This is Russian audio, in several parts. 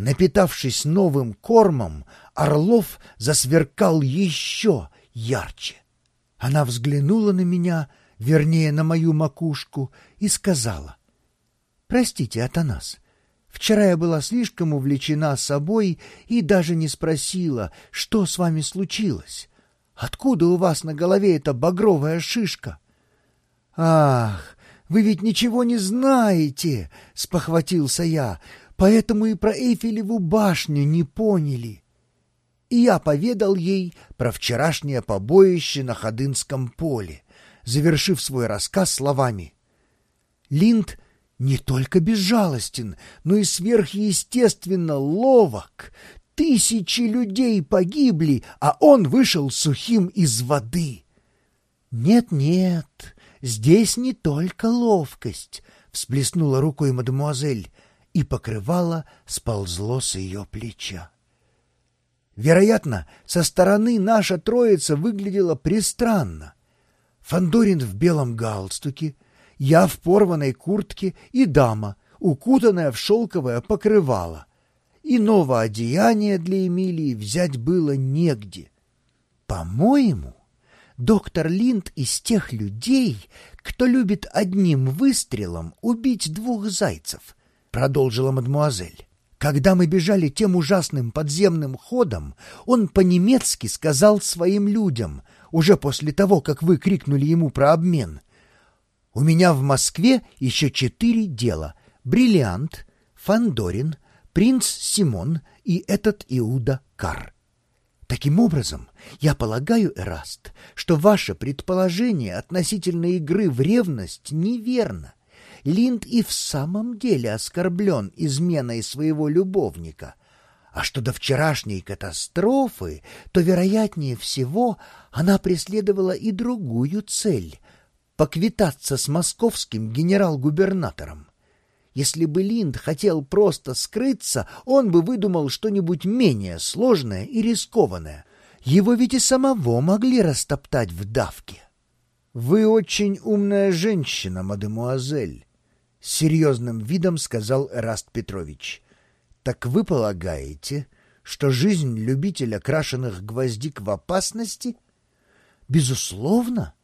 Напитавшись новым кормом, Орлов засверкал еще ярче. Она взглянула на меня, вернее, на мою макушку, и сказала, «Простите, Атанас, вчера я была слишком увлечена собой и даже не спросила, что с вами случилось. Откуда у вас на голове эта багровая шишка?» «Ах, вы ведь ничего не знаете!» — спохватился я. «Поэтому и про Эйфелеву башню не поняли». И я поведал ей про вчерашнее побоище на Ходынском поле, завершив свой рассказ словами. Линд не только безжалостен, но и сверхъестественно ловок. Тысячи людей погибли, а он вышел сухим из воды. «Нет-нет, здесь не только ловкость», — всплеснула рукой мадемуазель, и покрывало сползло с ее плеча. Вероятно, со стороны наша троица выглядела пристранно. Фандорин в белом галстуке, я в порванной куртке и дама, укутанная в шелковое покрывало. Иного одеяния для Эмилии взять было негде. По-моему, доктор Линд из тех людей, кто любит одним выстрелом убить двух зайцев, продолжила мадмуазель. Когда мы бежали тем ужасным подземным ходом, он по-немецки сказал своим людям, уже после того, как вы крикнули ему про обмен. «У меня в Москве еще четыре дела. Бриллиант, Фандорин, принц Симон и этот Иуда Кар. Таким образом, я полагаю, Эраст, что ваше предположение относительно игры в ревность неверно. Линд и в самом деле оскорблен изменой своего любовника. А что до вчерашней катастрофы, то, вероятнее всего, она преследовала и другую цель — поквитаться с московским генерал-губернатором. Если бы Линд хотел просто скрыться, он бы выдумал что-нибудь менее сложное и рискованное. Его ведь и самого могли растоптать в давке. — Вы очень умная женщина, мадемуазель, — серьезным видом сказал Эраст Петрович. — Так вы полагаете, что жизнь любителя крашеных гвоздик в опасности? — Безусловно.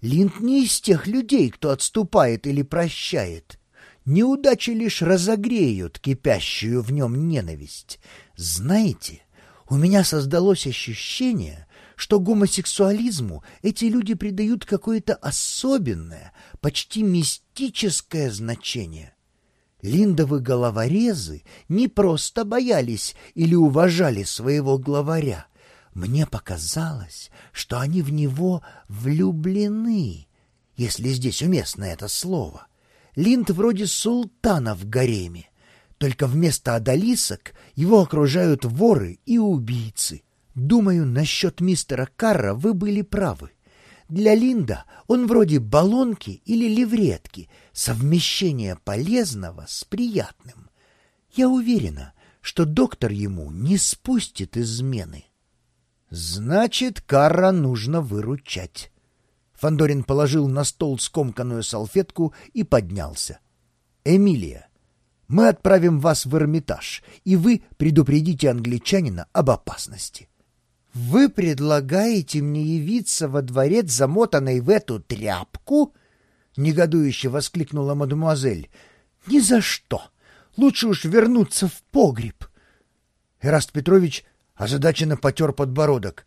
Линд не из тех людей, кто отступает или прощает. Неудачи лишь разогреют кипящую в нем ненависть. Знаете, у меня создалось ощущение, что гомосексуализму эти люди придают какое-то особенное, почти мистическое значение. Линдовы головорезы не просто боялись или уважали своего главаря. Мне показалось, что они в него влюблены, если здесь уместно это слово. Линд вроде султана в гареме, только вместо одолисок его окружают воры и убийцы. Думаю, насчет мистера Карра вы были правы. Для Линда он вроде баллонки или левретки, совмещение полезного с приятным. Я уверена, что доктор ему не спустит измены. Значит, Карра нужно выручать. Фандорин положил на стол скомканную салфетку и поднялся. «Эмилия, мы отправим вас в Эрмитаж, и вы предупредите англичанина об опасности». «Вы предлагаете мне явиться во дворец, замотанной в эту тряпку?» — негодующе воскликнула мадемуазель. «Ни за что! Лучше уж вернуться в погреб!» Эраст Петрович озадаченно потер подбородок.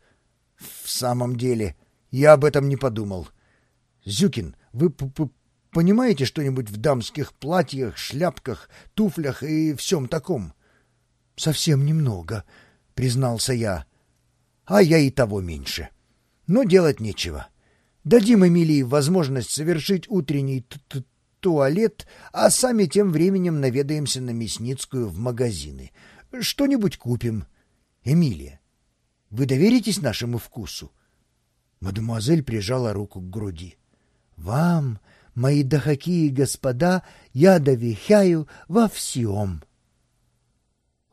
«В самом деле, я об этом не подумал. Зюкин, вы п -п понимаете что-нибудь в дамских платьях, шляпках, туфлях и всем таком? — Совсем немного, — признался я. — А я и того меньше. Но делать нечего. Дадим Эмилии возможность совершить утренний туалет, а сами тем временем наведаемся на Мясницкую в магазины. Что-нибудь купим. Эмилия, вы доверитесь нашему вкусу? — Мадемуазель прижала руку к груди. «Вам, мои дохаки и господа, я доверяю во всем».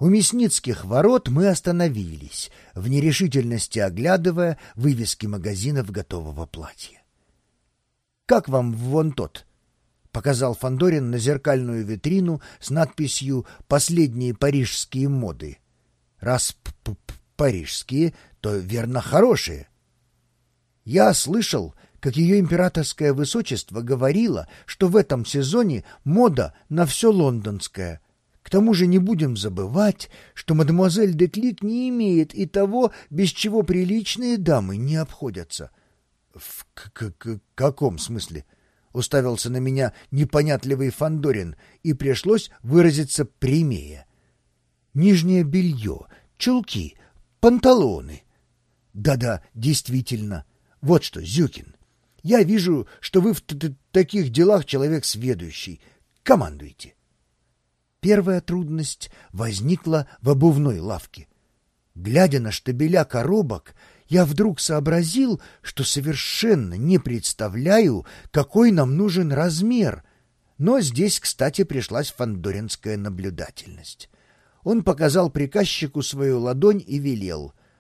У Мясницких ворот мы остановились, в нерешительности оглядывая вывески магазинов готового платья. «Как вам вон тот?» — показал Фандорин на зеркальную витрину с надписью «Последние парижские моды». Раз п -п парижские, то верно хорошие. Я слышал, как ее императорское высочество говорило, что в этом сезоне мода на все лондонское. К тому же не будем забывать, что мадемуазель де Клик не имеет и того, без чего приличные дамы не обходятся. — В к -к каком смысле? — уставился на меня непонятливый Фандорин, и пришлось выразиться прямее. — Нижнее белье, чулки, панталоны. Да-да, действительно. Вот что, Зюкин, я вижу, что вы в таких делах человек сведущий. Командуйте. Первая трудность возникла в обувной лавке. Глядя на штабеля коробок, я вдруг сообразил, что совершенно не представляю, какой нам нужен размер. Но здесь, кстати, пришлась фандоринская наблюдательность. Он показал приказчику свою ладонь и велел.